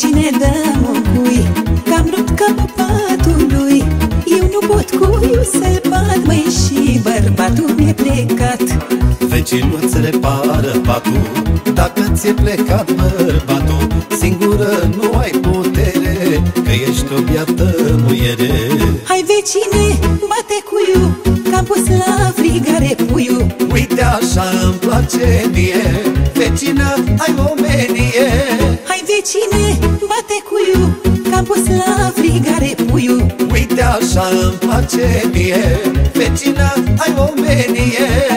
cine dă mocui Că am rupt capul patului Eu nu pot cuiu să-l bat Măi și bărbatul mi-e plecat Vecinul îți repară patul Dacă ți-e plecat bărbatul Singură nu ai putere Că ești o biată muiere. Hai vecine, bate cuiu Că am pus la frigare puiu Uite așa îmi place mie Vecină, ai omenie. Hai vecine, bate cuiu Că am pus la frigare puiu Uite așa îmi place mie Vecină, ai omenie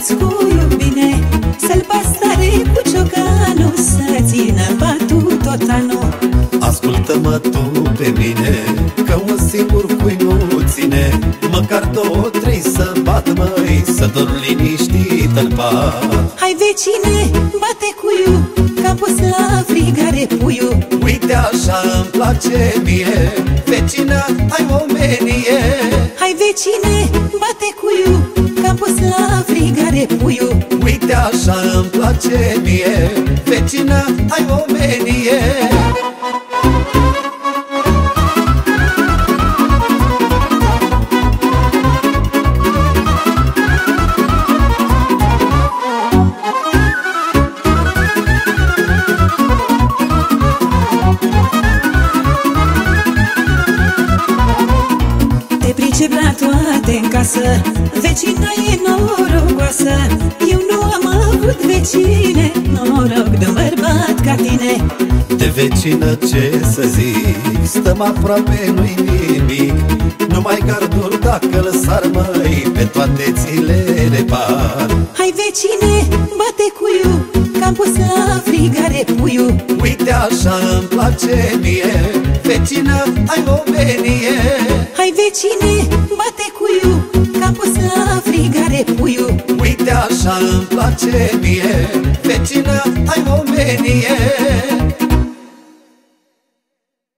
rog să bați cu bine Să-l pastare cu ciocanul Să țină patul tot anul. Ascultă-mă tu pe mine Că un singur cui nu ține Măcar două, trei să bat măi Să dorm liniștit în pat. Hai vecine, bate cuiu Că am pus la frigare puiu Uite așa îmi place mie Vecină, ai omenie. Hai vecine, bate cuiu Că am pus la frigare puiu Uite așa îmi place mie Vecină, ai omenie în casă. Vecina e norocoasă Eu nu am avut vecine. Noroc de un bărbat ca tine. De vecină ce să zic Stăm aproape, nu-i nimic. Numai garduri dacă lăsar măi Pe toate ți le repar Hai vecine, bate cuiu Că am pus la frigare puiu. Uite așa îmi place mie. Vecină, ai omenie. Hai vecine, bate cuiu Că am pus la frigare puiu. Uite așa îmi place mie. Vecină, ai omenie